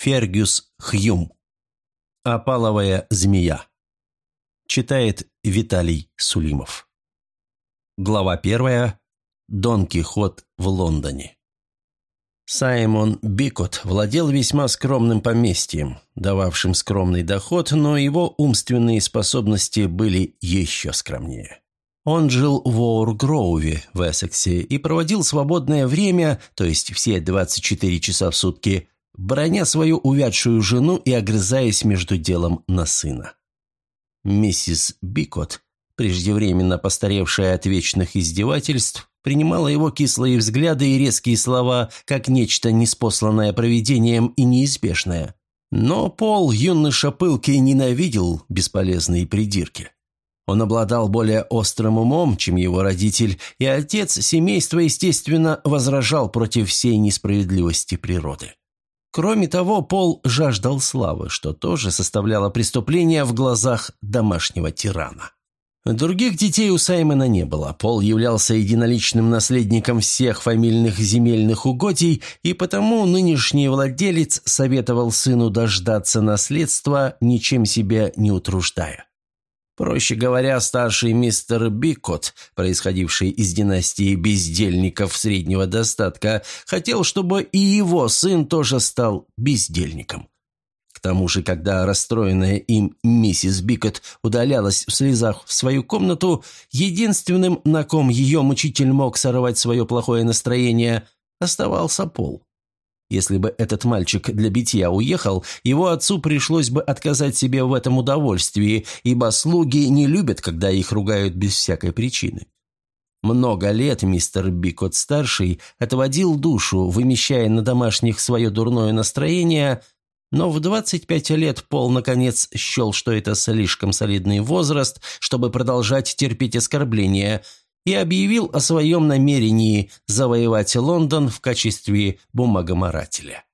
Фергюс Хьюм. «Опаловая змея». Читает Виталий Сулимов. Глава первая. Дон Кихот в Лондоне. Саймон Бикот владел весьма скромным поместьем, дававшим скромный доход, но его умственные способности были еще скромнее. Он жил в Оургроуве в Эссексе и проводил свободное время, то есть все 24 часа в сутки, броня свою увядшую жену и огрызаясь между делом на сына. Миссис Бикот, преждевременно постаревшая от вечных издевательств, принимала его кислые взгляды и резкие слова как нечто неспосланное провидением и неизбежное. Но Пол, юноша пылкий, ненавидел бесполезные придирки. Он обладал более острым умом, чем его родитель, и отец семейства, естественно, возражал против всей несправедливости природы. Кроме того, Пол жаждал славы, что тоже составляло преступление в глазах домашнего тирана. Других детей у Саймона не было. Пол являлся единоличным наследником всех фамильных земельных угодий, и потому нынешний владелец советовал сыну дождаться наследства, ничем себя не утруждая. Проще говоря, старший мистер Бикот, происходивший из династии бездельников среднего достатка, хотел, чтобы и его сын тоже стал бездельником. К тому же, когда расстроенная им миссис Бикот удалялась в слезах в свою комнату, единственным, на ком ее мучитель мог сорвать свое плохое настроение, оставался Пол. Если бы этот мальчик для битья уехал, его отцу пришлось бы отказать себе в этом удовольствии, ибо слуги не любят, когда их ругают без всякой причины. Много лет мистер Бикот-старший отводил душу, вымещая на домашних свое дурное настроение, но в 25 лет Пол наконец счел, что это слишком солидный возраст, чтобы продолжать терпеть оскорбления – и объявил о своем намерении завоевать Лондон в качестве бумагоморателя.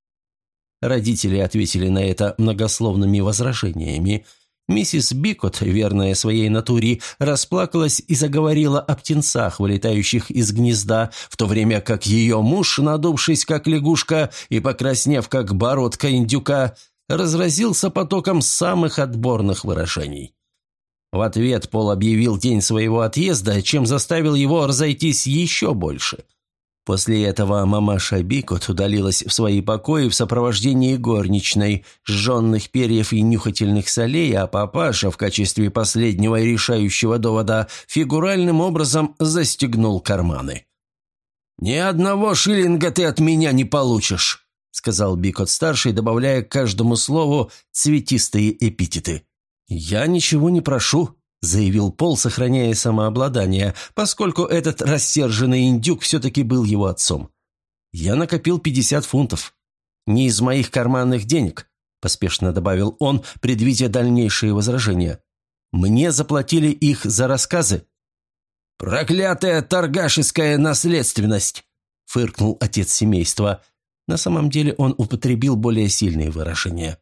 Родители ответили на это многословными возражениями. Миссис Бикот, верная своей натуре, расплакалась и заговорила о птенцах, вылетающих из гнезда, в то время как ее муж, надувшись как лягушка и покраснев как бородка индюка, разразился потоком самых отборных выражений. В ответ Пол объявил день своего отъезда, чем заставил его разойтись еще больше. После этого мамаша Бикот удалилась в свои покои в сопровождении горничной, сжженных перьев и нюхательных солей, а папаша в качестве последнего и решающего довода фигуральным образом застегнул карманы. «Ни одного шиллинга ты от меня не получишь», — сказал Бикот-старший, добавляя к каждому слову цветистые эпитеты. «Я ничего не прошу», – заявил Пол, сохраняя самообладание, поскольку этот рассерженный индюк все-таки был его отцом. «Я накопил 50 фунтов. Не из моих карманных денег», – поспешно добавил он, предвидя дальнейшие возражения. «Мне заплатили их за рассказы». «Проклятая торгашеская наследственность!» – фыркнул отец семейства. На самом деле он употребил более сильные выражения.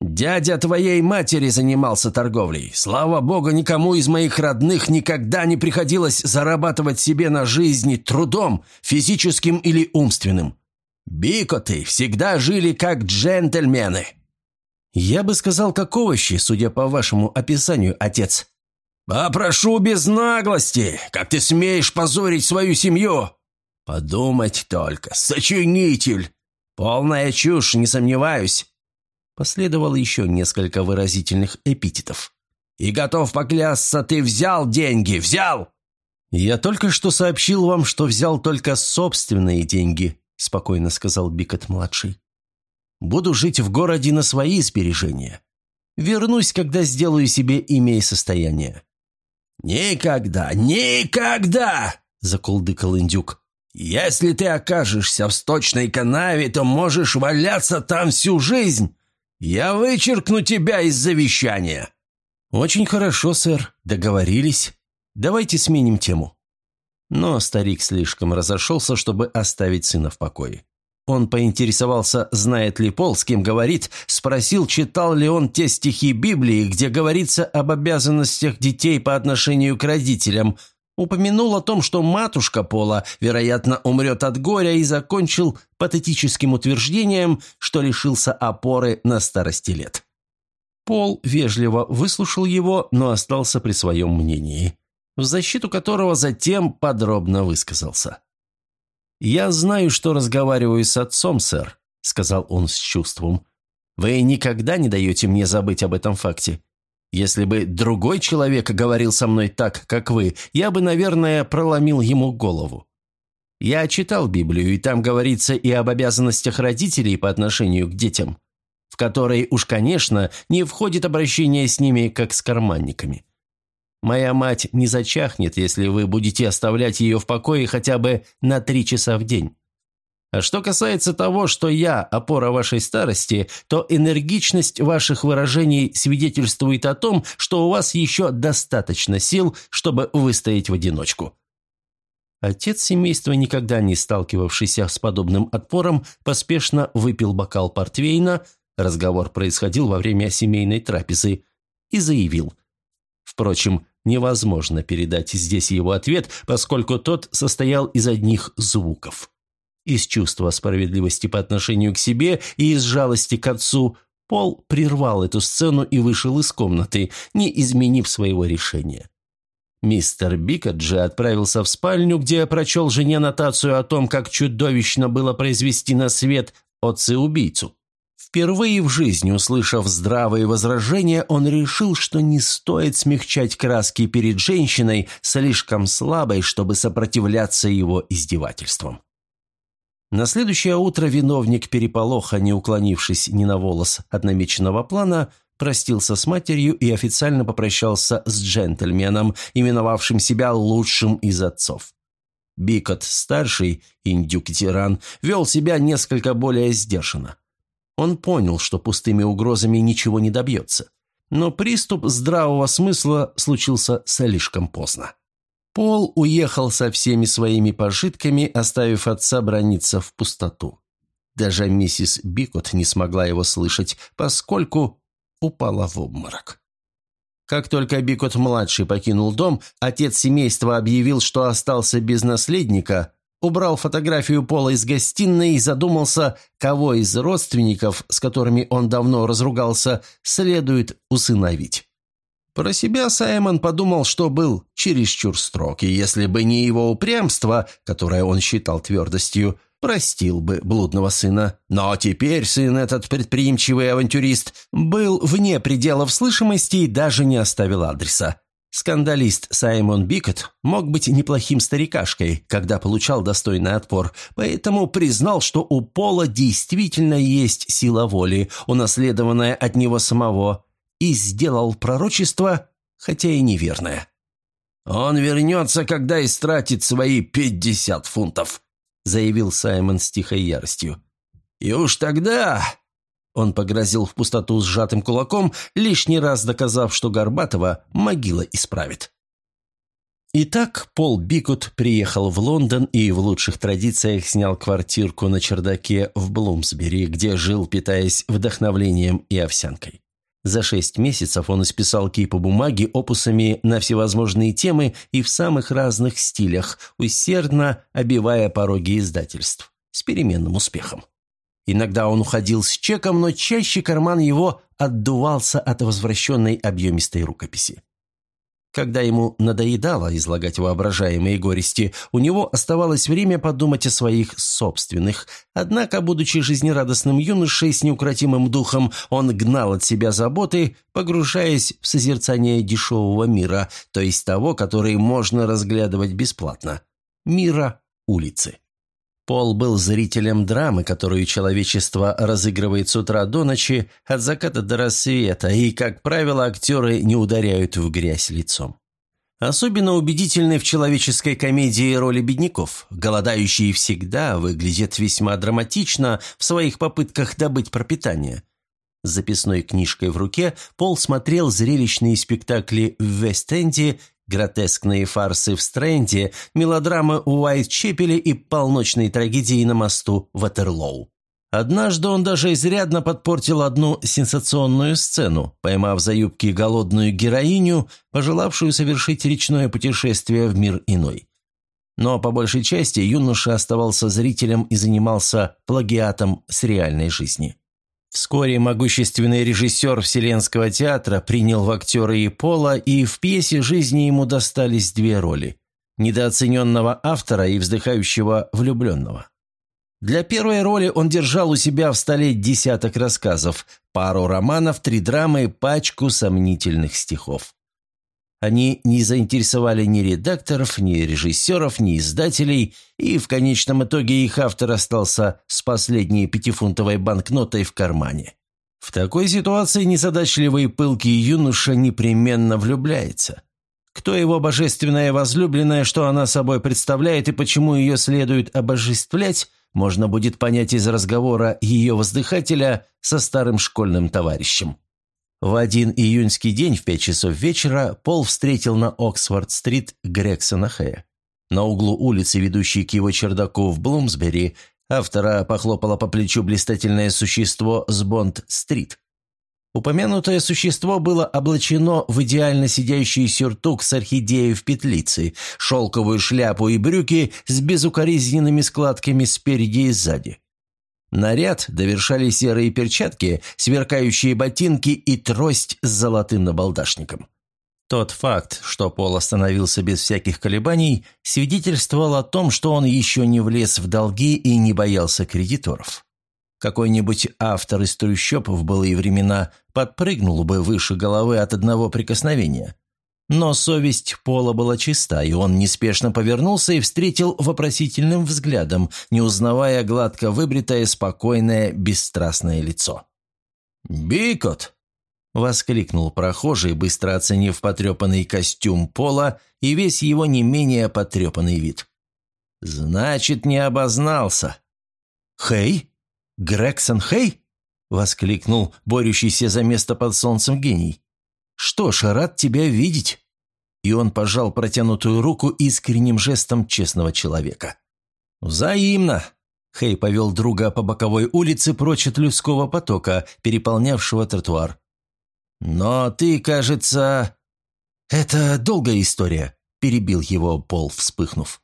«Дядя твоей матери занимался торговлей. Слава богу, никому из моих родных никогда не приходилось зарабатывать себе на жизни трудом, физическим или умственным. Бикоты всегда жили как джентльмены». «Я бы сказал, как овощи, судя по вашему описанию, отец». «Попрошу без наглости! Как ты смеешь позорить свою семью?» «Подумать только, сочинитель! Полная чушь, не сомневаюсь. Последовало еще несколько выразительных эпитетов. «И готов поклясться, ты взял деньги, взял!» «Я только что сообщил вам, что взял только собственные деньги», – спокойно сказал Бикот-младший. «Буду жить в городе на свои сбережения. Вернусь, когда сделаю себе имя и состояние». «Никогда, никогда!» – закулдыкал индюк. «Если ты окажешься в сточной канаве, то можешь валяться там всю жизнь. «Я вычеркну тебя из завещания!» «Очень хорошо, сэр. Договорились. Давайте сменим тему». Но старик слишком разошелся, чтобы оставить сына в покое. Он поинтересовался, знает ли Пол, с кем говорит, спросил, читал ли он те стихи Библии, где говорится об обязанностях детей по отношению к родителям, Упомянул о том, что матушка Пола, вероятно, умрет от горя и закончил патетическим утверждением, что лишился опоры на старости лет. Пол вежливо выслушал его, но остался при своем мнении, в защиту которого затем подробно высказался. «Я знаю, что разговариваю с отцом, сэр», — сказал он с чувством. «Вы никогда не даете мне забыть об этом факте. Если бы другой человек говорил со мной так, как вы, я бы, наверное, проломил ему голову. Я читал Библию, и там говорится и об обязанностях родителей по отношению к детям, в которые уж, конечно, не входит обращение с ними, как с карманниками. Моя мать не зачахнет, если вы будете оставлять ее в покое хотя бы на три часа в день. А что касается того, что я – опора вашей старости, то энергичность ваших выражений свидетельствует о том, что у вас еще достаточно сил, чтобы выстоять в одиночку». Отец семейства, никогда не сталкивавшийся с подобным отпором, поспешно выпил бокал портвейна, разговор происходил во время семейной трапезы, и заявил. Впрочем, невозможно передать здесь его ответ, поскольку тот состоял из одних звуков. Из чувства справедливости по отношению к себе и из жалости к отцу Пол прервал эту сцену и вышел из комнаты, не изменив своего решения. Мистер Бикот же отправился в спальню, где прочел жене нотацию о том, как чудовищно было произвести на свет отца-убийцу. Впервые в жизни, услышав здравые возражения, он решил, что не стоит смягчать краски перед женщиной, слишком слабой, чтобы сопротивляться его издевательствам. На следующее утро виновник переполоха, не уклонившись ни на волос от намеченного плана, простился с матерью и официально попрощался с джентльменом, именовавшим себя лучшим из отцов. Бикот, старший, индюк-тиран, вел себя несколько более сдержанно. Он понял, что пустыми угрозами ничего не добьется. Но приступ здравого смысла случился слишком поздно. Пол уехал со всеми своими пожитками, оставив отца брониться в пустоту. Даже миссис Бикот не смогла его слышать, поскольку упала в обморок. Как только Бикот-младший покинул дом, отец семейства объявил, что остался без наследника, убрал фотографию Пола из гостиной и задумался, кого из родственников, с которыми он давно разругался, следует усыновить. Про себя Саймон подумал, что был чересчур строг, и если бы не его упрямство, которое он считал твердостью, простил бы блудного сына. Но теперь сын этот предприимчивый авантюрист был вне пределов слышимости и даже не оставил адреса. Скандалист Саймон Бикот мог быть неплохим старикашкой, когда получал достойный отпор, поэтому признал, что у Пола действительно есть сила воли, унаследованная от него самого, и сделал пророчество, хотя и неверное. «Он вернется, когда истратит свои пятьдесят фунтов», заявил Саймон с тихой яростью. «И уж тогда...» Он погрозил в пустоту сжатым кулаком, лишний раз доказав, что Горбатова могила исправит. Итак, Пол Бикут приехал в Лондон и в лучших традициях снял квартирку на чердаке в Блумсбери, где жил, питаясь вдохновлением и овсянкой. За шесть месяцев он исписал кипу бумаги опусами на всевозможные темы и в самых разных стилях, усердно обивая пороги издательств, с переменным успехом. Иногда он уходил с чеком, но чаще карман его отдувался от возвращенной объемистой рукописи. Когда ему надоедало излагать воображаемые горести, у него оставалось время подумать о своих собственных. Однако, будучи жизнерадостным юношей с неукротимым духом, он гнал от себя заботы, погружаясь в созерцание дешевого мира, то есть того, который можно разглядывать бесплатно. Мира улицы. Пол был зрителем драмы, которую человечество разыгрывает с утра до ночи, от заката до рассвета, и, как правило, актеры не ударяют в грязь лицом. Особенно убедительны в человеческой комедии роли бедняков. Голодающие всегда выглядят весьма драматично в своих попытках добыть пропитание. С записной книжкой в руке Пол смотрел зрелищные спектакли в Вест-Энде Гротескные фарсы в Стрэнде, мелодрамы у Уайт-Чепеле и полночные трагедии на мосту Ватерлоу. Однажды он даже изрядно подпортил одну сенсационную сцену, поймав за юбки голодную героиню, пожелавшую совершить речное путешествие в мир иной. Но по большей части юноша оставался зрителем и занимался плагиатом с реальной жизни. Вскоре могущественный режиссер Вселенского театра принял в актеры и Пола, и в пьесе жизни ему достались две роли – недооцененного автора и вздыхающего влюбленного. Для первой роли он держал у себя в столе десяток рассказов, пару романов, три драмы, пачку сомнительных стихов. Они не заинтересовали ни редакторов, ни режиссеров, ни издателей, и в конечном итоге их автор остался с последней пятифунтовой банкнотой в кармане. В такой ситуации незадачливый пылкий юноша непременно влюбляется. Кто его божественная возлюбленная, что она собой представляет и почему ее следует обожествлять, можно будет понять из разговора ее воздыхателя со старым школьным товарищем. В один июньский день в пять часов вечера Пол встретил на Оксфорд-стрит Грексона Хэя. На углу улицы, ведущей к его чердаку в Блумсбери, автора похлопало по плечу блистательное существо с Бонд-стрит. Упомянутое существо было облачено в идеально сидящий сюртук с орхидеей в петлице, шелковую шляпу и брюки с безукоризненными складками спереди и сзади. Наряд довершали серые перчатки, сверкающие ботинки и трость с золотым набалдашником. Тот факт, что Пол остановился без всяких колебаний, свидетельствовал о том, что он еще не влез в долги и не боялся кредиторов. Какой-нибудь автор из трущоб в былые времена подпрыгнул бы выше головы от одного прикосновения. Но совесть Пола была чиста, и он неспешно повернулся и встретил вопросительным взглядом, не узнавая гладко выбритое, спокойное, бесстрастное лицо. «Бикот!» — воскликнул прохожий, быстро оценив потрепанный костюм Пола и весь его не менее потрепанный вид. «Значит, не обознался». «Хей?» «Грегсон Хей?» — воскликнул борющийся за место под солнцем гений. «Что ж, рад тебя видеть!» И он пожал протянутую руку искренним жестом честного человека. «Взаимно!» Хей повел друга по боковой улице прочь от людского потока, переполнявшего тротуар. «Но ты, кажется...» «Это долгая история», — перебил его Пол, вспыхнув.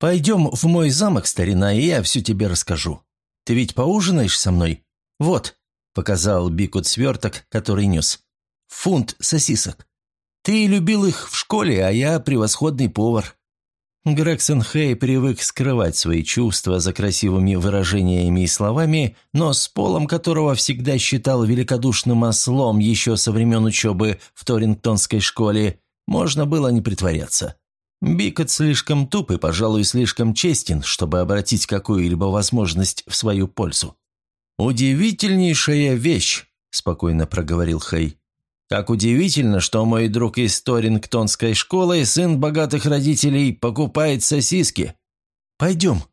«Пойдем в мой замок, старина, и я все тебе расскажу. Ты ведь поужинаешь со мной? Вот», — показал Бикут сверток, который нес. «Фунт сосисок. Ты любил их в школе, а я превосходный повар». Грегсон Хей привык скрывать свои чувства за красивыми выражениями и словами, но с полом которого всегда считал великодушным ослом еще со времен учебы в Торингтонской школе, можно было не притворяться. Бикот слишком туп и, пожалуй, слишком честен, чтобы обратить какую-либо возможность в свою пользу. «Удивительнейшая вещь», – спокойно проговорил Хей. «Как удивительно, что мой друг из Торингтонской школы, сын богатых родителей, покупает сосиски. Пойдем».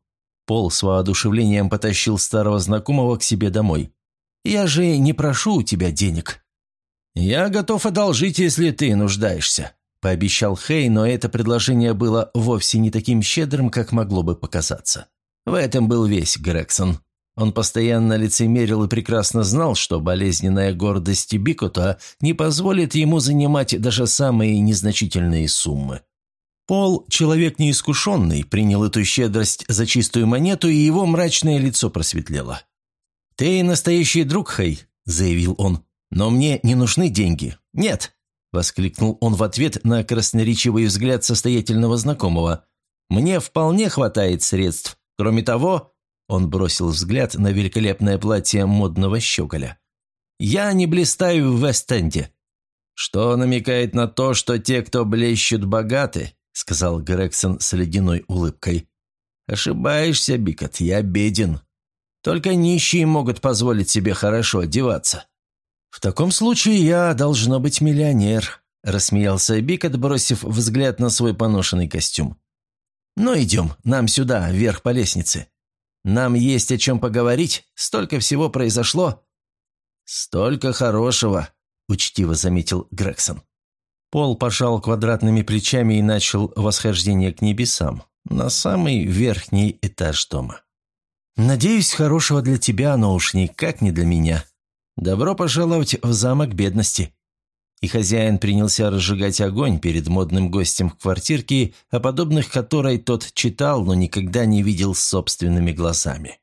Пол с воодушевлением потащил старого знакомого к себе домой. «Я же не прошу у тебя денег». «Я готов одолжить, если ты нуждаешься», – пообещал Хей, но это предложение было вовсе не таким щедрым, как могло бы показаться. В этом был весь Грегсон. Он постоянно лицемерил и прекрасно знал, что болезненная гордость Бикота не позволит ему занимать даже самые незначительные суммы. Пол, человек неискушенный, принял эту щедрость за чистую монету, и его мрачное лицо просветлело. «Ты настоящий друг, Хей», – заявил он, – «но мне не нужны деньги. Нет, – воскликнул он в ответ на красноречивый взгляд состоятельного знакомого. «Мне вполне хватает средств. Кроме того...» Он бросил взгляд на великолепное платье модного щеголя. «Я не блистаю в Вест-Энде». «Что намекает на то, что те, кто блещут, богаты», – сказал Грегсон с ледяной улыбкой. «Ошибаешься, Бикот, я беден. Только нищие могут позволить себе хорошо одеваться». «В таком случае я должно быть миллионер», – рассмеялся Бик, отбросив взгляд на свой поношенный костюм. «Ну, идем, нам сюда, вверх по лестнице. Нам есть о чем поговорить, столько всего произошло». «Столько хорошего», – учтиво заметил Грегсон. Пол пожал квадратными плечами и начал восхождение к небесам, на самый верхний этаж дома. «Надеюсь, хорошего для тебя, но уж никак не для меня. Добро пожаловать в замок бедности». И хозяин принялся разжигать огонь перед модным гостем в квартирке, о подобных которой тот читал, но никогда не видел собственными глазами.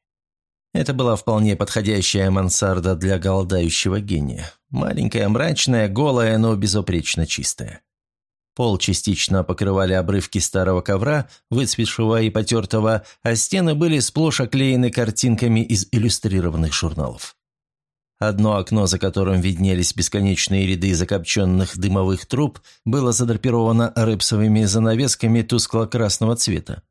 Это была вполне подходящая мансарда для голодающего гения. Маленькая, мрачная, голая, но безупречно чистая. Пол частично покрывали обрывки старого ковра, выцветшего и потертого, а стены были сплошь оклеены картинками из иллюстрированных журналов. Одно окно, за которым виднелись бесконечные ряды закопченных дымовых труб, было задрапировано рыпсовыми занавесками тускло-красного цвета.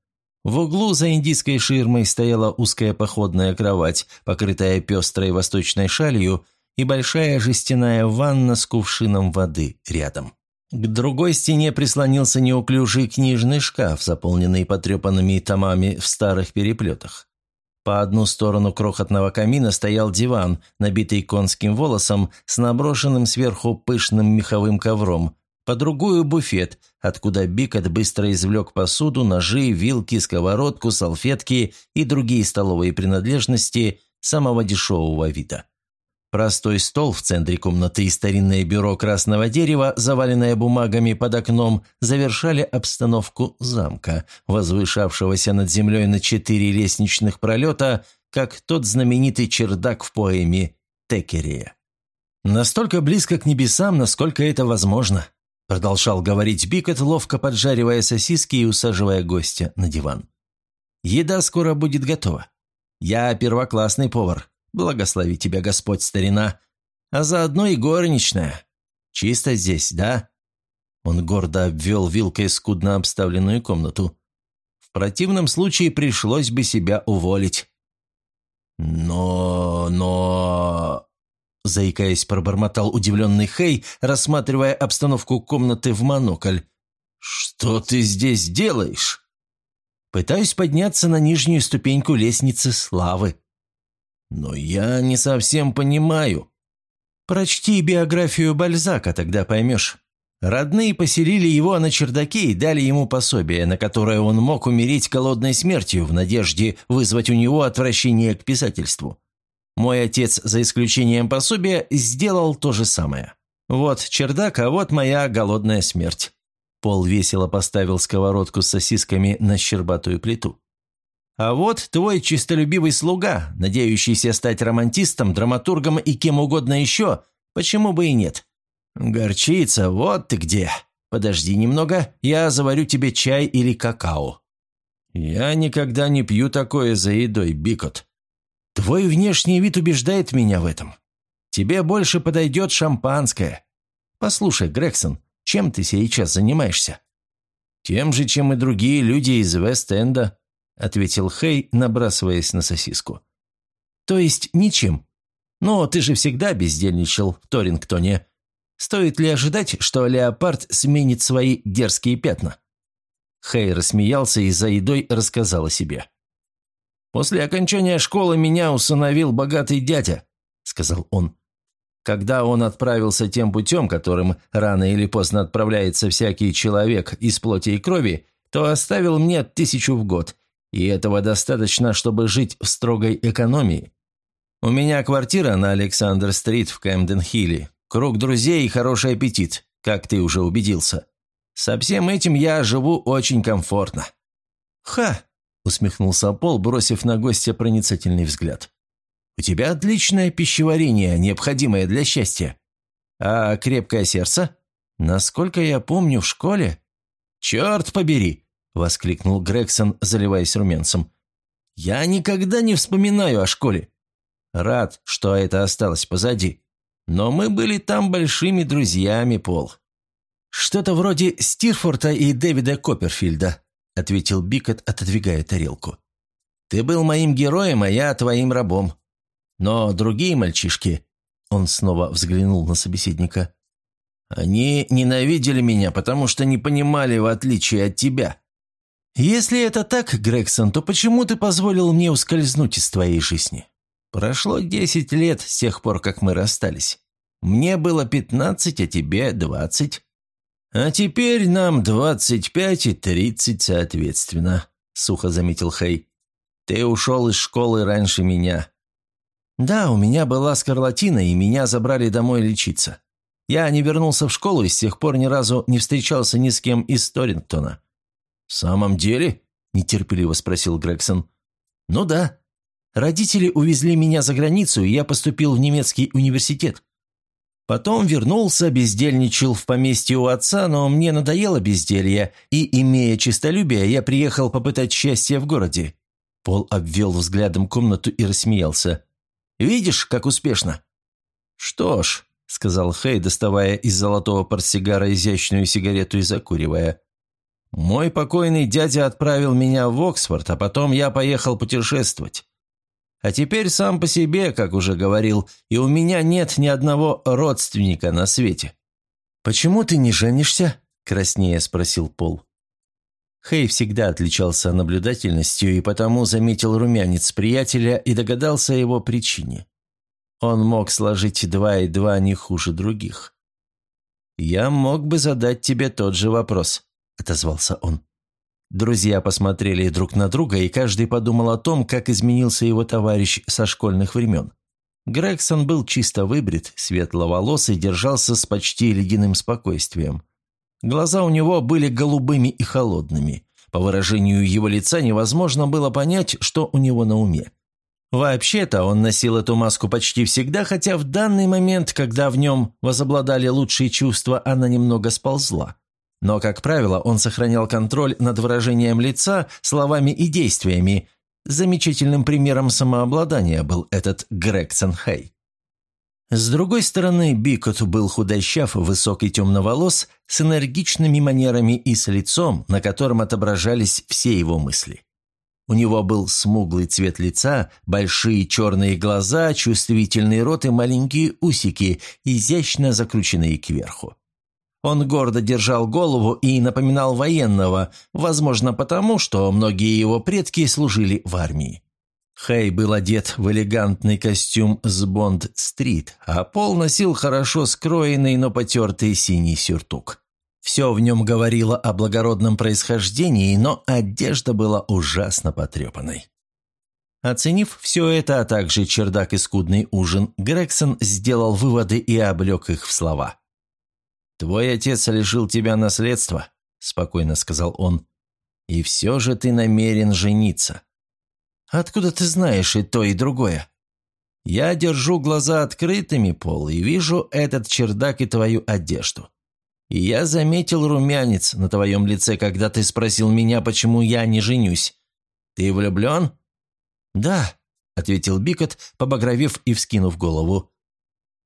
В углу за индийской ширмой стояла узкая походная кровать, покрытая пестрой восточной шалью, и большая жестяная ванна с кувшином воды рядом. К другой стене прислонился неуклюжий книжный шкаф, заполненный потрепанными томами в старых переплетах. По одну сторону крохотного камина стоял диван, набитый конским волосом, с наброшенным сверху пышным меховым ковром, по другую – буфет, откуда Бикот быстро извлек посуду, ножи, вилки, сковородку, салфетки и другие столовые принадлежности самого дешевого вида. Простой стол в центре комнаты и старинное бюро красного дерева, заваленное бумагами под окном, завершали обстановку замка, возвышавшегося над землей на четыре лестничных пролета, как тот знаменитый чердак в поэме Текерия. «Настолько близко к небесам, насколько это возможно», продолжал говорить Бикот, ловко поджаривая сосиски и усаживая гостя на диван. «Еда скоро будет готова. Я первоклассный повар, Благослови тебя, Господь, старина. А заодно и горничная. Чисто здесь, да?» Он гордо обвел вилкой скудно обставленную комнату. «В противном случае пришлось бы себя уволить». «Но... но...» Заикаясь, пробормотал удивленный Хей, рассматривая обстановку комнаты в монокль. «Что ты здесь делаешь?» «Пытаюсь подняться на нижнюю ступеньку лестницы славы», «Но я не совсем понимаю». «Прочти биографию Бальзака, тогда поймешь. Родные поселили его на чердаке и дали ему пособие, на которое он мог умереть голодной смертью в надежде вызвать у него отвращение к писательству. Мой отец, за исключением пособия, сделал то же самое. Вот чердак, а вот моя голодная смерть». Пол весело поставил сковородку с сосисками на щербатую плиту. А вот твой чистолюбивый слуга, надеющийся стать романтистом, драматургом и кем угодно еще, почему бы и нет? Горчица, вот ты где. Подожди немного, я заварю тебе чай или какао. Я никогда не пью такое за едой, Бикот. Твой внешний вид убеждает меня в этом. Тебе больше подойдет шампанское. Послушай, Грегсон, чем ты сейчас занимаешься? Тем же, чем и другие люди из Вест-Энда. – ответил Хей, набрасываясь на сосиску. «То есть ничем? Но ты же всегда бездельничал в Торингтоне. Стоит ли ожидать, что леопард сменит свои дерзкие пятна?» Хей рассмеялся и за едой рассказал о себе. «После окончания школы меня усыновил богатый дядя», – сказал он. Когда он отправился тем путем, которым рано или поздно отправляется всякий человек из плоти и крови, то оставил мне тысячу в год, и этого достаточно, чтобы жить в строгой экономии. У меня квартира на Александр-стрит в Кэмден-Хилле, круг друзей и хороший аппетит, как ты уже убедился. Со всем этим я живу очень комфортно». «Ха!» – усмехнулся Пол, бросив на гостя проницательный взгляд. «У тебя отличное пищеварение, необходимое для счастья. А крепкое сердце? Насколько я помню, в школе? Черт побери!» – воскликнул Грегсон, заливаясь румянцем. «Я никогда не вспоминаю о школе. Рад, что это осталось позади. Но мы были там большими друзьями, Пол». «Что-то вроде Стирфорта и Дэвида Копперфильда», – ответил Бикот, отодвигая тарелку. «Ты был моим героем, а я твоим рабом. Но другие мальчишки...» Он снова взглянул на собеседника. «Они ненавидели меня, потому что не понимали, в отличие от тебя. «Если это так, Грегсон, то почему ты позволил мне ускользнуть из твоей жизни? Прошло десять лет с тех пор, как мы расстались. Мне было пятнадцать, а тебе двадцать. А теперь нам двадцать пять и тридцать соответственно», — сухо заметил Хей. Ты ушел из школы раньше меня». «Да, у меня была скарлатина, и меня забрали домой лечиться. Я не вернулся в школу и с тех пор ни разу не встречался ни с кем из Торингтона». «В самом деле?» – нетерпеливо спросил Грегсон. «Ну да. Родители увезли меня за границу, и я поступил в немецкий университет. Потом вернулся, бездельничал в поместье у отца, но мне надоело безделье, и, имея честолюбие, я приехал попытать счастье в городе». Пол обвел взглядом комнату и рассмеялся. «Видишь, как успешно?» «Что ж», — сказал Хей, доставая из золотого портсигара изящную сигарету и закуривая. «Мой покойный дядя отправил меня в Оксфорд, а потом я поехал путешествовать. А теперь сам по себе, как уже говорил, и у меня нет ни одного родственника на свете». «Почему ты не женишься?» – краснее спросил Пол. Хей всегда отличался наблюдательностью и потому заметил румянец приятеля и догадался о его причине. Он мог сложить два и два не хуже других. «Я мог бы задать тебе тот же вопрос», – отозвался он. Друзья посмотрели друг на друга, и каждый подумал о том, как изменился его товарищ со школьных времен. Грегсон был чисто выбрит, светловолос и держался с почти ледяным спокойствием. Глаза у него были голубыми и холодными. По выражению его лица невозможно было понять, что у него на уме. Вообще-то он носил эту маску почти всегда, хотя в данный момент, когда в нем возобладали лучшие чувства, она немного сползла. Но, как правило, он сохранял контроль над выражением лица, словами и действиями. Замечательным примером самообладания был этот Грег Ценхей. С другой стороны, Бикот был худощав, высокий темноволос, с энергичными манерами и с лицом, на котором отображались все его мысли. У него был смуглый цвет лица, большие черные глаза, чувствительный рот и маленькие усики, изящно закрученные кверху. Он гордо держал голову и напоминал военного, возможно потому, что многие его предки служили в армии. Хэй был одет в элегантный костюм с Бонд-стрит, а Пол носил хорошо скроенный, но потертый синий сюртук. Все в нем говорило о благородном происхождении, но одежда была ужасно потрепанной. Оценив все это, а также чердак и скудный ужин, Грегсон сделал выводы и облег их в слова. «Твой отец лишил тебя наследства», – спокойно сказал он. «И все же ты намерен жениться». «Откуда ты знаешь и то, и другое?» «Я держу глаза открытыми, Пол, и вижу этот чердак и твою одежду. И я заметил румянец на твоем лице, когда ты спросил меня, почему я не женюсь. Ты влюблен?» «Да», — ответил Бикот, побагровев и вскинув голову.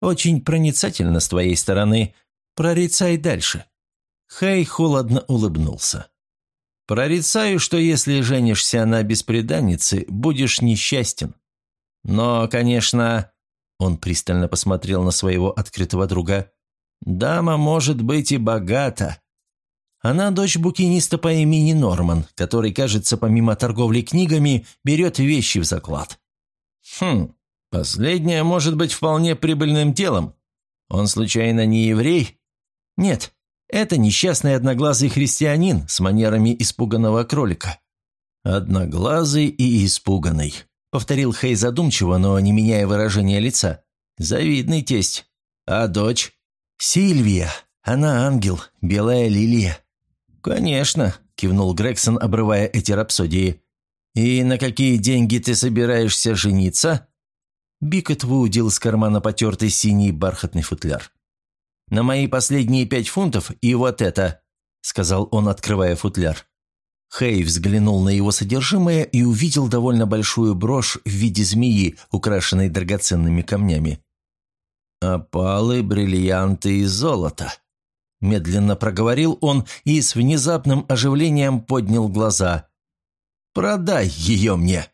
«Очень проницательно с твоей стороны, Прорицай дальше». Хэй холодно улыбнулся. «Прорицаю, что если женишься на беспреданнице, будешь несчастен. Но, конечно...» Он пристально посмотрел на своего открытого друга. «Дама может быть и богата. Она дочь букиниста по имени Норман, который, кажется, помимо торговли книгами, берет вещи в заклад. Хм, последнее может быть вполне прибыльным делом. Он случайно не еврей?» Нет, это несчастный одноглазый христианин с манерами испуганного кролика. «Одноглазый и испуганный», — повторил Хей задумчиво, но не меняя выражения лица. «Завидный тесть. А дочь?» «Сильвия. Она ангел, белая лилия». «Конечно», — кивнул Грегсон, обрывая эти рапсодии. «И на какие деньги ты собираешься жениться?» Бикот выудил из кармана потертый синий бархатный футляр. «На мои последние пять фунтов и вот это», — сказал он, открывая футляр. Хей взглянул на его содержимое и увидел довольно большую брошь в виде змеи, украшенной драгоценными камнями. «Опалы, бриллианты и золото», — медленно проговорил он и с внезапным оживлением поднял глаза. «Продай ее мне!»